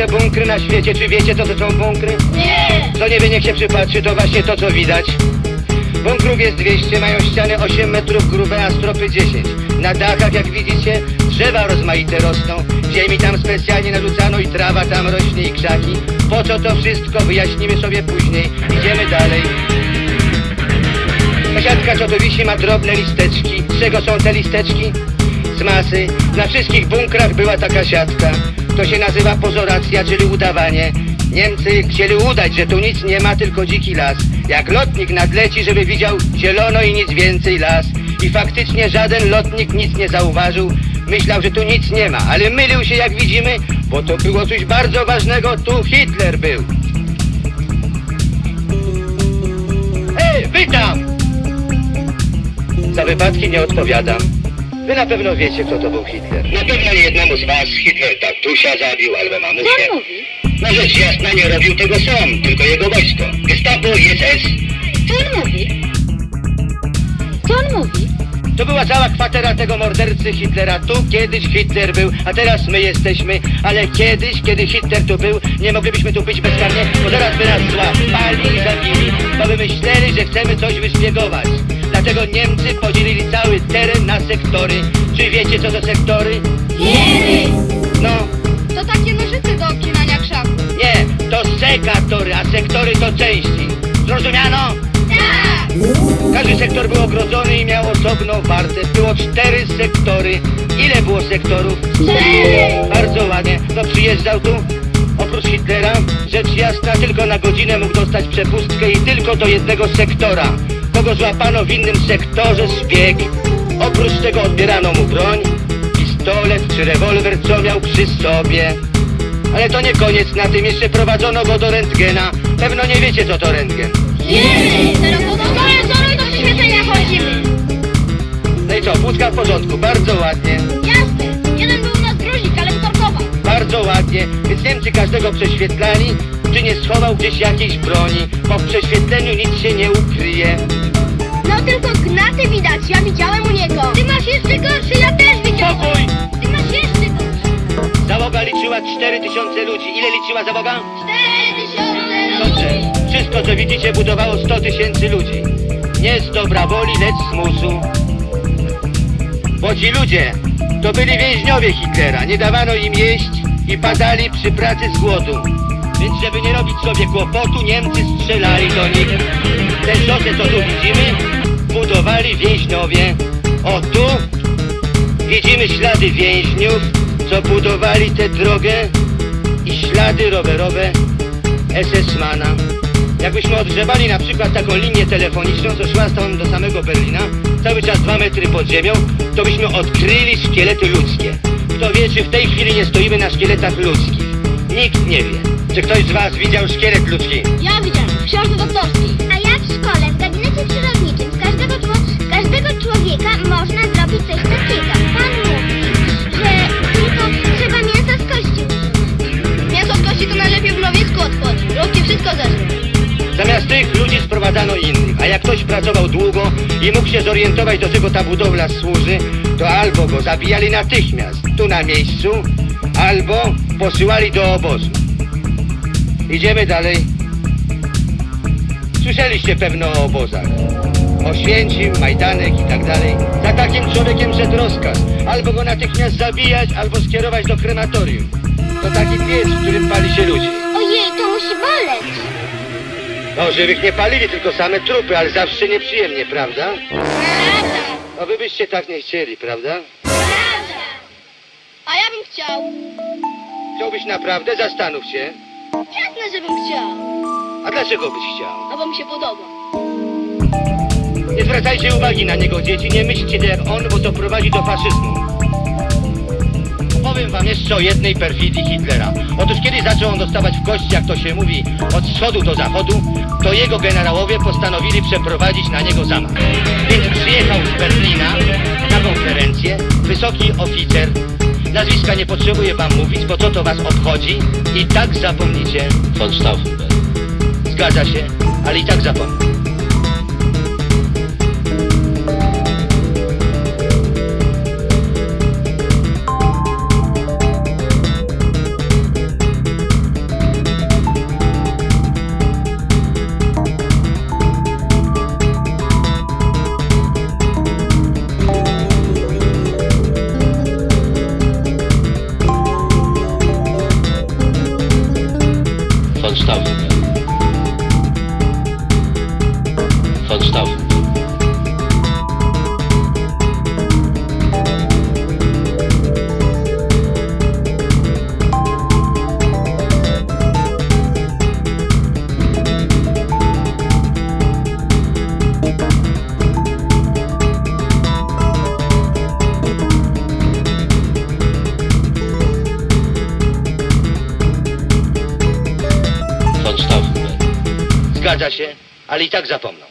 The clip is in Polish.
największe bunkry na świecie. Czy wiecie, co to są bunkry? Nie! Kto nie wie, niech się przypatrzy, to właśnie to, co widać. Bunkrów jest 200, mają ściany 8 metrów grube, a stropy 10. Na dachach, jak widzicie, drzewa rozmaite rosną. Ziemi tam specjalnie narzucano i trawa tam rośnie i krzaki. Po co to wszystko, wyjaśnimy sobie później. Idziemy dalej. Ta siatka, co tu wisi, ma drobne listeczki. Z czego są te listeczki? Masy. Na wszystkich bunkrach była taka siatka. To się nazywa pozoracja, czyli udawanie. Niemcy chcieli udać, że tu nic nie ma, tylko dziki las. Jak lotnik nadleci, żeby widział zielono i nic więcej las. I faktycznie żaden lotnik nic nie zauważył. Myślał, że tu nic nie ma, ale mylił się jak widzimy, bo to było coś bardzo ważnego. Tu Hitler był. Hej, witam! Za wypadki nie odpowiadam. Wy na pewno wiecie, kto to był Hitler. Na pewno jednemu z was Hitler tatusia zabił albo Co mamusię. on mówi? No rzecz jasna nie robił tego sam, tylko jego wojsko. Gestapo SS. Co on mówi? Co on mówi? To była cała kwatera tego mordercy Hitlera. Tu kiedyś Hitler był, a teraz my jesteśmy. Ale kiedyś, kiedy Hitler tu był, nie moglibyśmy tu być bezkarnie, bo teraz by nas złapali i zabili, bo by myśleli, że chcemy coś wyszpiegować. Dlatego Niemcy podzielili cały teren na sektory. Czy wiecie, co to sektory? Wiemy! No, To takie nożyce do obcinania krzaków. nie, to sekatory, a sektory to części. Zrozumiano? Tak! Każdy sektor był ogrodzony i miał osobną wartę. Było cztery sektory. Ile było sektorów? Cztery! Bardzo ładnie. No przyjeżdżał tu, oprócz Hitlera, rzecz jasna, tylko na godzinę mógł dostać przepustkę i tylko do jednego sektora. Kogo złapano w innym sektorze, szpieg. Oprócz tego odbierano mu broń, pistolet czy rewolwer, co miał przy sobie. Ale to nie koniec na tym, jeszcze prowadzono go do rentgena. Pewno nie wiecie, co to rentgen. Wiemy! Teraz do zoru i do prześwietlenia chodzimy. No i co, wódka w porządku, bardzo ładnie, Jasne! Jeden był u nas gruzik, ale wtorkował. bardzo ładnie. Więc Niemcy każdego prześwietlali, czy nie schował gdzieś jakiejś broni, bo w prześwietleniu nic się nie ukryje. No tylko gnaty widać, ja widziałem u niego. Ty masz jeszcze gorszy, ja też widziałem. Spokój! Ty masz jeszcze gorszy. Załoga liczyła 4000 ludzi. Ile liczyła załoga? Cztery tysiące Dobrze. ludzi. Wszystko, co widzicie, budowało 100 tysięcy ludzi. Nie z dobra woli, lecz z musu. Bo ci ludzie to byli więźniowie Hitlera. Nie dawano im jeść i padali przy pracy z głodu. Więc żeby nie robić sobie kłopotu, Niemcy strzelali do nich. Te szosy, co tu widzimy, budowali więźniowie. O tu widzimy ślady więźniów, co budowali tę drogę i ślady rowerowe SS-mana. Jakbyśmy odgrzebali na przykład taką linię telefoniczną, co szła stąd do samego Berlina, cały czas dwa metry pod ziemią, to byśmy odkryli szkielety ludzkie. Kto wie, czy w tej chwili nie stoimy na szkieletach ludzkich? Nikt nie wie. Czy ktoś z was widział szkielet ludzki? Ja widziałem, w książce doktorskiej. A ja w szkole, w gabinecie przyrodniczym, coś takiego. Pan mówi, że tylko trzeba mięso z kości. Mięso z kości to najlepiej w mrowisku odchodzi. Rówki wszystko zeszło. Zamiast tych ludzi sprowadzano innych, a jak ktoś pracował długo i mógł się zorientować, do czego ta budowla służy, to albo go zabijali natychmiast, tu na miejscu, albo posyłali do obozu. Idziemy dalej. Słyszeliście pewno o obozach. Oświęcim, Majdanek i tak dalej. Za takim człowiekiem szedł rozkaz. Albo go natychmiast zabijać, albo skierować do krematorium. To taki piec, w którym pali się ludzi. Ojej, to musi boleć. No, żywych nie palili, tylko same trupy, ale zawsze nieprzyjemnie, prawda? Prawda, No wy byście tak nie chcieli, prawda? prawda. A ja bym chciał. Chciałbyś naprawdę? Zastanów się. Jasne, żebym chciał. A dlaczego byś chciał? No bo mi się podoba. Nie zwracajcie uwagi na niego, dzieci, nie myślcie tak jak on, bo to prowadzi do faszyzmu. Powiem wam jeszcze o jednej perfidii Hitlera. Otóż kiedy zaczął on dostawać w kości, jak to się mówi, od wschodu do zachodu, to jego generałowie postanowili przeprowadzić na niego zamach. Więc przyjechał z Berlina na konferencję wysoki oficer. Nazwiska nie potrzebuję wam mówić, bo co to was obchodzi i tak zapomnicie. Von Stauffenberg. Zgadza się, ale i tak zapomnę. pode. Zgadza się, ale i tak zapomną.